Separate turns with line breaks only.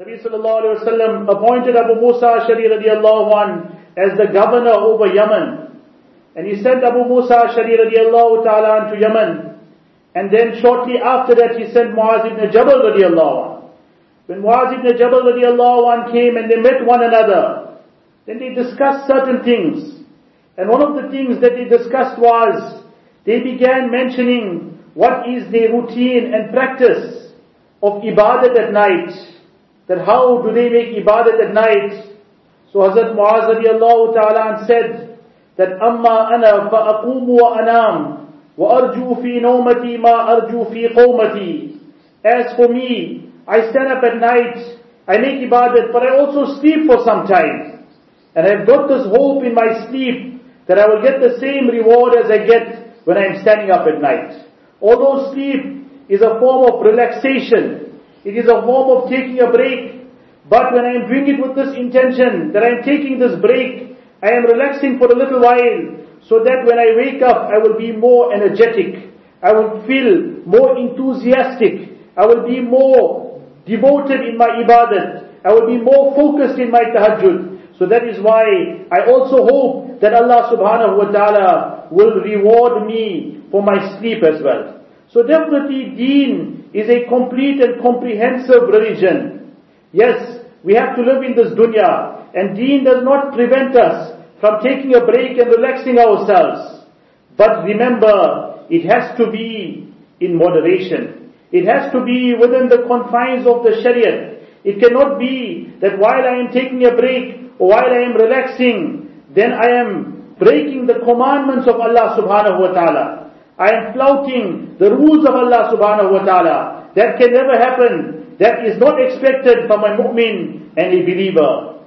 Nabi sallallahu alayhi appointed Abu Musa Ashari radiallahu an as the governor over Yemen. And he sent Abu Musa Ashari radiallahu ta'ala to Yemen. And then shortly after that he sent Muaz ibn Jabal radiallahu an. When Muaz ibn Jabal radiallahu an came and they met one another, then they discussed certain things. And one of the things that they discussed was, they began mentioning what is their routine and practice of ibadat at night That how do they make ibadat at night? So Hazrat Muaz radiallahu ta'ala said that أما أنا فأقوم وأنام وأرجو في نومتي ما أرجو في قومتي As for me, I stand up at night, I make ibadat, but I also sleep for some time. And I've got this hope in my sleep that I will get the same reward as I get when I'm standing up at night. Although sleep is a form of relaxation, it is a form of taking a break, but when I am doing it with this intention, that I am taking this break, I am relaxing for a little while, so that when I wake up, I will be more energetic, I will feel more enthusiastic, I will be more devoted in my ibadat, I will be more focused in my tahajjud. So that is why I also hope that Allah subhanahu wa ta'ala will reward me for my sleep as well. So definitely deen is a complete and comprehensive religion. Yes, we have to live in this dunya and deen does not prevent us from taking a break and relaxing ourselves. But remember, it has to be in moderation. It has to be within the confines of the Shariah. It cannot be that while I am taking a break, or while I am relaxing, then I am breaking the commandments of Allah subhanahu wa ta'ala. I am flouting the rules of Allah subhanahu wa ta'ala. That can never happen. That is not expected from a mu'min and a believer.